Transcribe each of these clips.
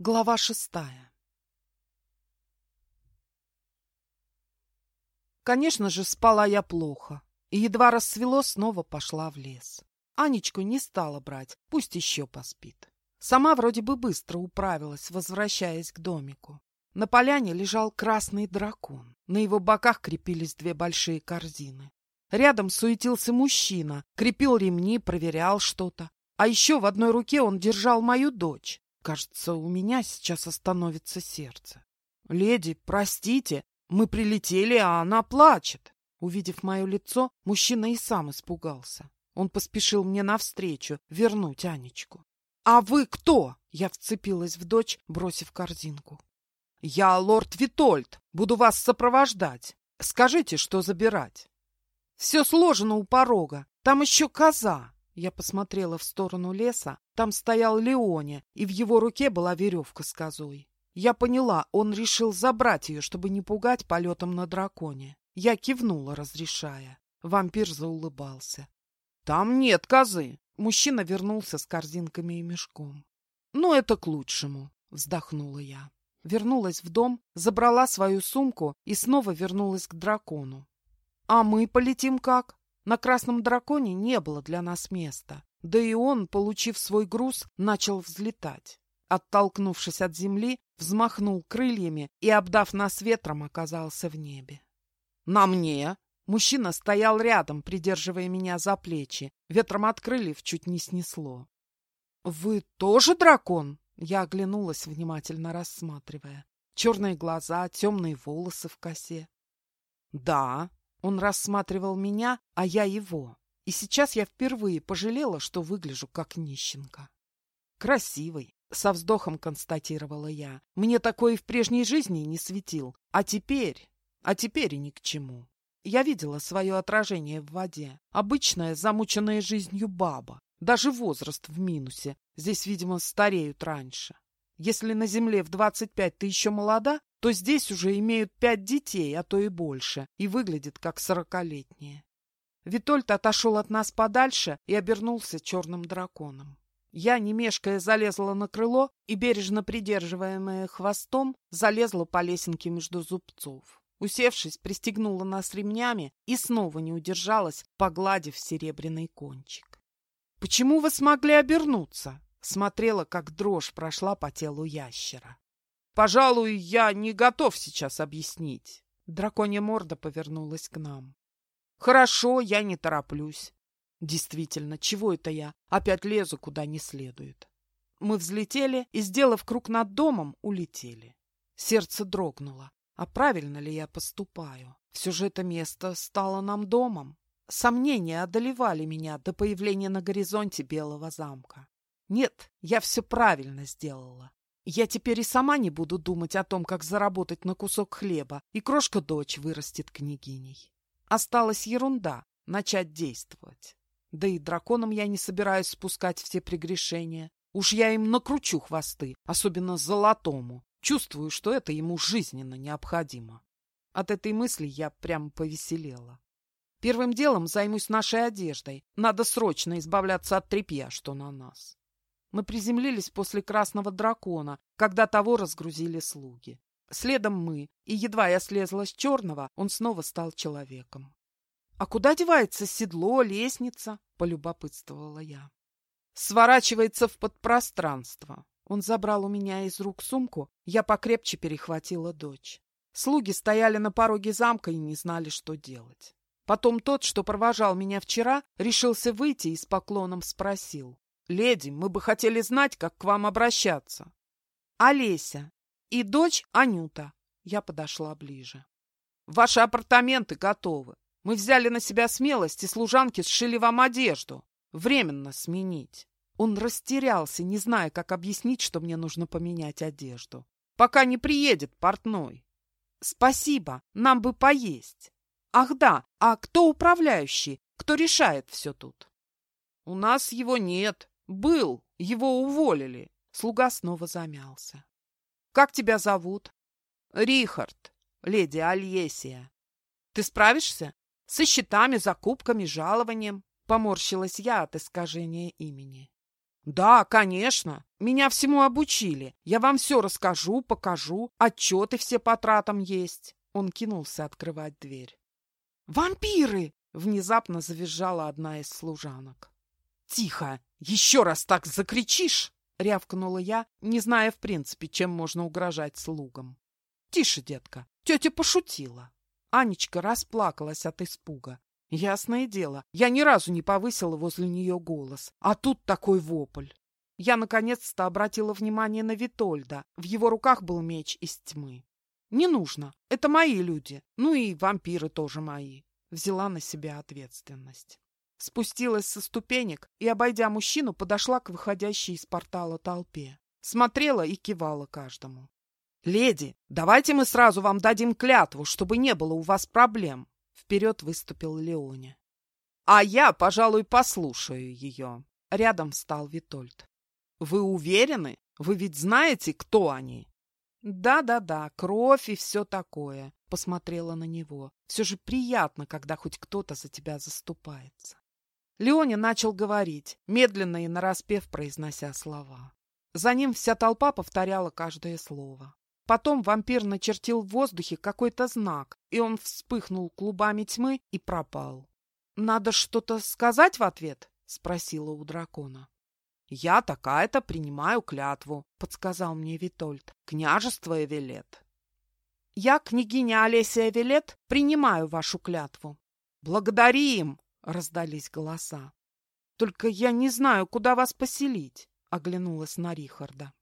Глава шестая Конечно же, спала я плохо, и едва рассвело, снова пошла в лес. Анечку не стала брать, пусть еще поспит. Сама вроде бы быстро управилась, возвращаясь к домику. На поляне лежал красный дракон. На его боках крепились две большие корзины. Рядом суетился мужчина, крепил ремни, проверял что-то. А еще в одной руке он держал мою дочь. Кажется, у меня сейчас остановится сердце. «Леди, простите, мы прилетели, а она плачет». Увидев мое лицо, мужчина и сам испугался. Он поспешил мне навстречу, вернуть Анечку. «А вы кто?» — я вцепилась в дочь, бросив корзинку. «Я лорд Витольд, буду вас сопровождать. Скажите, что забирать». «Все сложено у порога, там еще коза». Я посмотрела в сторону леса, там стоял Леоне, и в его руке была веревка с козой. Я поняла, он решил забрать ее, чтобы не пугать полетом на драконе. Я кивнула, разрешая. Вампир заулыбался. «Там нет козы!» Мужчина вернулся с корзинками и мешком. «Ну, это к лучшему», — вздохнула я. Вернулась в дом, забрала свою сумку и снова вернулась к дракону. «А мы полетим как?» На красном драконе не было для нас места. Да и он, получив свой груз, начал взлетать. Оттолкнувшись от земли, взмахнул крыльями и, обдав нас ветром, оказался в небе. «На мне!» Мужчина стоял рядом, придерживая меня за плечи. Ветром от крыльев чуть не снесло. «Вы тоже дракон?» Я оглянулась, внимательно рассматривая. Черные глаза, темные волосы в косе. «Да», он рассматривал меня, а я его. И сейчас я впервые пожалела, что выгляжу как нищенка. Красивый, со вздохом констатировала я. Мне такое в прежней жизни не светил. А теперь... А теперь и ни к чему. Я видела свое отражение в воде. Обычная, замученная жизнью баба. Даже возраст в минусе. Здесь, видимо, стареют раньше. Если на земле в двадцать пять ты еще молода, то здесь уже имеют пять детей, а то и больше, и выглядят как сорокалетние. Витольд отошел от нас подальше и обернулся черным драконом. Я, не мешкая, залезла на крыло и, бережно придерживаемая хвостом, залезла по лесенке между зубцов. Усевшись, пристегнула нас ремнями и снова не удержалась, погладив серебряный кончик. — Почему вы смогли обернуться? Смотрела, как дрожь прошла по телу ящера. — Пожалуй, я не готов сейчас объяснить. Драконья морда повернулась к нам. Хорошо, я не тороплюсь. Действительно, чего это я? Опять лезу куда не следует. Мы взлетели и, сделав круг над домом, улетели. Сердце дрогнуло. А правильно ли я поступаю? Все же это место стало нам домом. Сомнения одолевали меня до появления на горизонте Белого замка. Нет, я все правильно сделала. Я теперь и сама не буду думать о том, как заработать на кусок хлеба, и крошка-дочь вырастет княгиней. Осталась ерунда — начать действовать. Да и драконам я не собираюсь спускать все прегрешения. Уж я им накручу хвосты, особенно золотому. Чувствую, что это ему жизненно необходимо. От этой мысли я прямо повеселела. Первым делом займусь нашей одеждой. Надо срочно избавляться от тряпья, что на нас. Мы приземлились после красного дракона, когда того разгрузили слуги. Следом мы, и едва я слезла с черного, он снова стал человеком. — А куда девается седло, лестница? — полюбопытствовала я. — Сворачивается в подпространство. Он забрал у меня из рук сумку, я покрепче перехватила дочь. Слуги стояли на пороге замка и не знали, что делать. Потом тот, что провожал меня вчера, решился выйти и с поклоном спросил. — Леди, мы бы хотели знать, как к вам обращаться. — Олеся, и дочь Анюта. Я подошла ближе. Ваши апартаменты готовы. Мы взяли на себя смелость, и служанки сшили вам одежду. Временно сменить. Он растерялся, не зная, как объяснить, что мне нужно поменять одежду. Пока не приедет портной. Спасибо, нам бы поесть. Ах да, а кто управляющий? Кто решает все тут? У нас его нет. Был, его уволили. Слуга снова замялся. Как тебя зовут? Рихард, леди Альесия. Ты справишься? Со счетами, закупками, жалованием? Поморщилась я от искажения имени. Да, конечно. Меня всему обучили. Я вам все расскажу, покажу. Отчеты все по тратам есть. Он кинулся открывать дверь. «Вампиры!» — внезапно завизжала одна из служанок. «Тихо! Еще раз так закричишь!» — рявкнула я, не зная в принципе, чем можно угрожать слугам. «Тише, детка, тетя пошутила». Анечка расплакалась от испуга. Ясное дело, я ни разу не повысила возле нее голос, а тут такой вопль. Я наконец-то обратила внимание на Витольда. В его руках был меч из тьмы. «Не нужно. Это мои люди. Ну и вампиры тоже мои». Взяла на себя ответственность. Спустилась со ступенек и, обойдя мужчину, подошла к выходящей из портала толпе. Смотрела и кивала каждому. «Леди, давайте мы сразу вам дадим клятву, чтобы не было у вас проблем!» Вперед выступил Леоне. «А я, пожалуй, послушаю ее!» Рядом встал Витольд. «Вы уверены? Вы ведь знаете, кто они?» «Да-да-да, кровь и все такое», — посмотрела на него. «Все же приятно, когда хоть кто-то за тебя заступается». Леоня начал говорить, медленно и нараспев произнося слова. За ним вся толпа повторяла каждое слово. Потом вампир начертил в воздухе какой-то знак, и он вспыхнул клубами тьмы и пропал. «Надо что-то сказать в ответ?» — спросила у дракона. «Я такая-то принимаю клятву», — подсказал мне Витольд. «Княжество Эвелет». «Я, княгиня Олеся Эвелет, принимаю вашу клятву». «Благодарим!» — раздались голоса. «Только я не знаю, куда вас поселить», — оглянулась на Рихарда.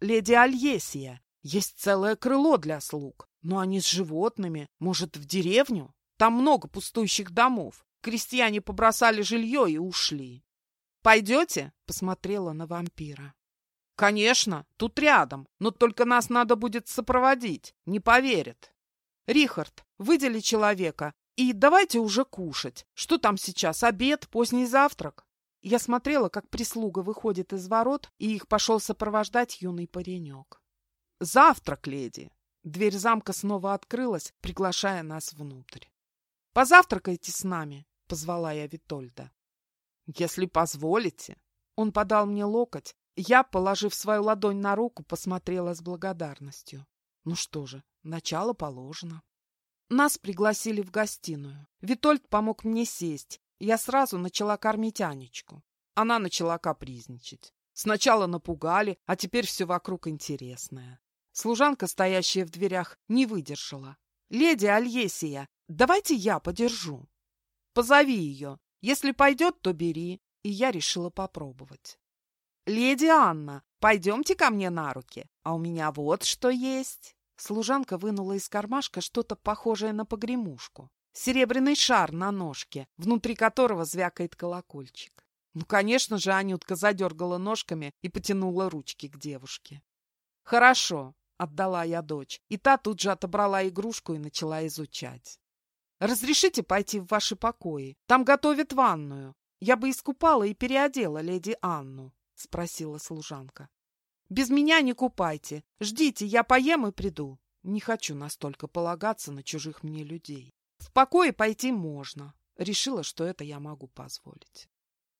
«Леди Альесия, есть целое крыло для слуг, но они с животными. Может, в деревню? Там много пустующих домов. Крестьяне побросали жилье и ушли». «Пойдете?» — посмотрела на вампира. «Конечно, тут рядом, но только нас надо будет сопроводить, не поверят». «Рихард, выдели человека, и давайте уже кушать. Что там сейчас, обед, поздний завтрак?» Я смотрела, как прислуга выходит из ворот, и их пошел сопровождать юный паренек. «Завтрак, леди!» Дверь замка снова открылась, приглашая нас внутрь. «Позавтракайте с нами», — позвала я Витольда. «Если позволите». Он подал мне локоть, я, положив свою ладонь на руку, посмотрела с благодарностью. Ну что же, начало положено. Нас пригласили в гостиную. Витольд помог мне сесть. Я сразу начала кормить Анечку. Она начала капризничать. Сначала напугали, а теперь все вокруг интересное. Служанка, стоящая в дверях, не выдержала. «Леди Альесия, давайте я подержу». «Позови ее. Если пойдет, то бери». И я решила попробовать. «Леди Анна, пойдемте ко мне на руки, а у меня вот что есть». Служанка вынула из кармашка что-то похожее на погремушку. Серебряный шар на ножке, внутри которого звякает колокольчик. Ну, конечно же, Анютка задергала ножками и потянула ручки к девушке. «Хорошо», — отдала я дочь, и та тут же отобрала игрушку и начала изучать. «Разрешите пойти в ваши покои? Там готовят ванную. Я бы искупала и переодела леди Анну», — спросила служанка. Без меня не купайте. Ждите, я поем и приду. Не хочу настолько полагаться на чужих мне людей. В покое пойти можно. Решила, что это я могу позволить.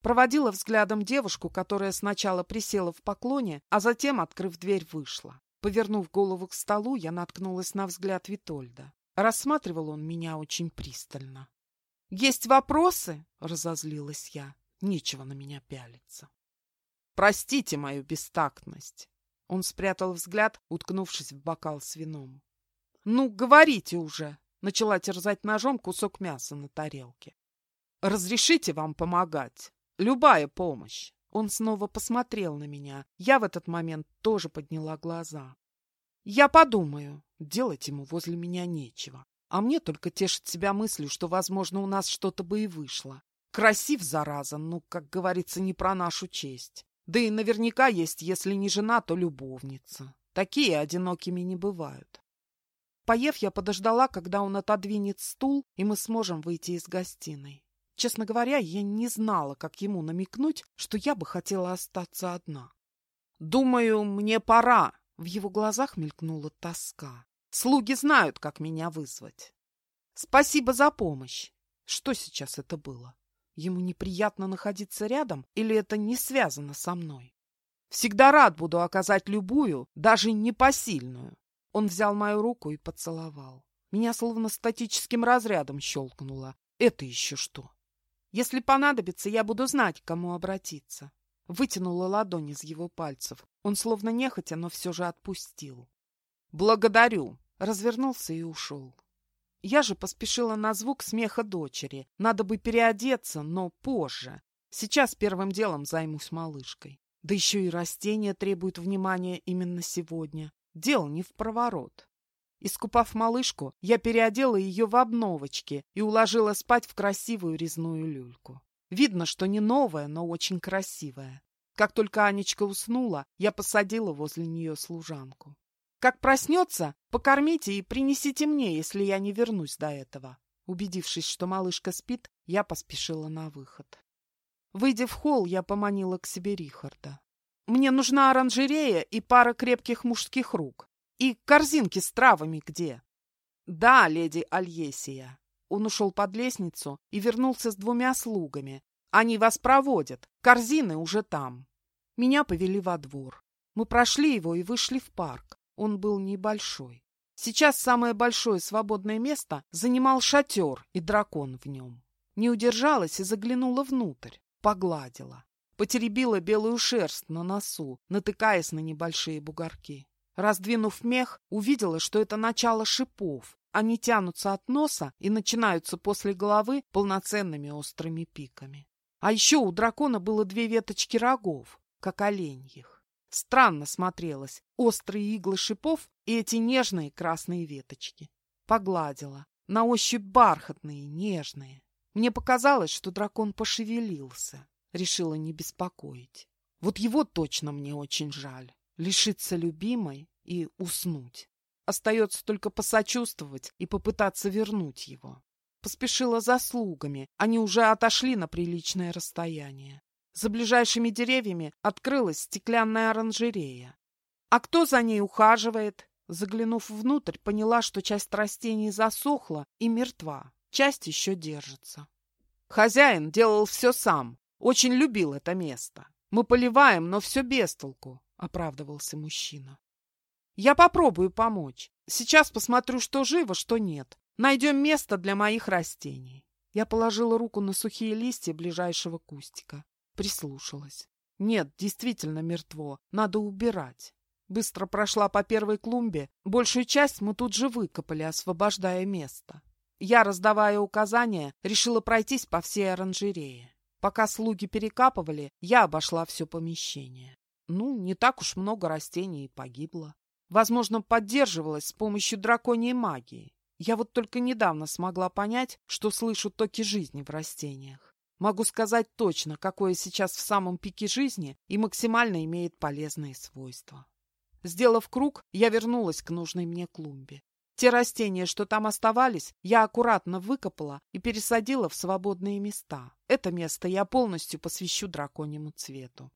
Проводила взглядом девушку, которая сначала присела в поклоне, а затем, открыв дверь, вышла. Повернув голову к столу, я наткнулась на взгляд Витольда. Рассматривал он меня очень пристально. «Есть вопросы?» — разозлилась я. Нечего на меня пялиться. Простите мою бестактность. Он спрятал взгляд, уткнувшись в бокал с вином. Ну, говорите уже. Начала терзать ножом кусок мяса на тарелке. Разрешите вам помогать. Любая помощь. Он снова посмотрел на меня. Я в этот момент тоже подняла глаза. Я подумаю. Делать ему возле меня нечего. А мне только тешит себя мыслью, что, возможно, у нас что-то бы и вышло. Красив, зараза, ну, как говорится, не про нашу честь. Да и наверняка есть, если не жена, то любовница. Такие одинокими не бывают. Поев, я подождала, когда он отодвинет стул, и мы сможем выйти из гостиной. Честно говоря, я не знала, как ему намекнуть, что я бы хотела остаться одна. «Думаю, мне пора!» В его глазах мелькнула тоска. «Слуги знают, как меня вызвать». «Спасибо за помощь!» Что сейчас это было? Ему неприятно находиться рядом или это не связано со мной? Всегда рад буду оказать любую, даже непосильную. Он взял мою руку и поцеловал. Меня словно статическим разрядом щелкнуло. Это еще что? Если понадобится, я буду знать, к кому обратиться. Вытянула ладонь из его пальцев. Он словно нехотя, но все же отпустил. «Благодарю!» Развернулся и ушел. Я же поспешила на звук смеха дочери. Надо бы переодеться, но позже. Сейчас первым делом займусь малышкой. Да еще и растения требуют внимания именно сегодня. Дело не в проворот. Искупав малышку, я переодела ее в обновочки и уложила спать в красивую резную люльку. Видно, что не новая, но очень красивая. Как только Анечка уснула, я посадила возле нее служанку. Как проснется, покормите и принесите мне, если я не вернусь до этого. Убедившись, что малышка спит, я поспешила на выход. Выйдя в холл, я поманила к себе Рихарда. Мне нужна оранжерея и пара крепких мужских рук. И корзинки с травами где? Да, леди Альесия. Он ушел под лестницу и вернулся с двумя слугами. Они вас проводят. Корзины уже там. Меня повели во двор. Мы прошли его и вышли в парк. Он был небольшой. Сейчас самое большое свободное место занимал шатер и дракон в нем. Не удержалась и заглянула внутрь. Погладила. Потеребила белую шерсть на носу, натыкаясь на небольшие бугорки. Раздвинув мех, увидела, что это начало шипов. Они тянутся от носа и начинаются после головы полноценными острыми пиками. А еще у дракона было две веточки рогов, как оленьих. Странно смотрелось острые иглы шипов и эти нежные красные веточки. Погладила. На ощупь бархатные, нежные. Мне показалось, что дракон пошевелился. Решила не беспокоить. Вот его точно мне очень жаль лишиться любимой и уснуть. Остается только посочувствовать и попытаться вернуть его. Поспешила за слугами, они уже отошли на приличное расстояние. За ближайшими деревьями открылась стеклянная оранжерея. А кто за ней ухаживает? Заглянув внутрь, поняла, что часть растений засохла и мертва, часть еще держится. Хозяин делал все сам, очень любил это место. Мы поливаем, но все без толку оправдывался мужчина. Я попробую помочь. Сейчас посмотрю, что живо, что нет. Найдем место для моих растений. Я положила руку на сухие листья ближайшего кустика. Прислушалась. Нет, действительно мертво. Надо убирать. Быстро прошла по первой клумбе. Большую часть мы тут же выкопали, освобождая место. Я, раздавая указания, решила пройтись по всей оранжерее. Пока слуги перекапывали, я обошла все помещение. Ну, не так уж много растений погибло. Возможно, поддерживалось с помощью драконьей магии. Я вот только недавно смогла понять, что слышу токи жизни в растениях. Могу сказать точно, какое сейчас в самом пике жизни и максимально имеет полезные свойства. Сделав круг, я вернулась к нужной мне клумбе. Те растения, что там оставались, я аккуратно выкопала и пересадила в свободные места. Это место я полностью посвящу драконьему цвету.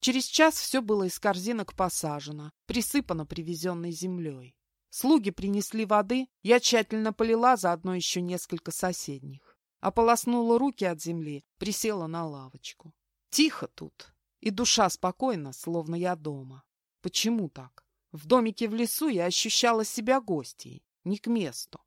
Через час все было из корзинок посажено, присыпано привезенной землей. Слуги принесли воды, я тщательно полила заодно еще несколько соседних. Ополоснула руки от земли, присела на лавочку. Тихо тут, и душа спокойна, словно я дома. Почему так? В домике в лесу я ощущала себя гостьей, не к месту.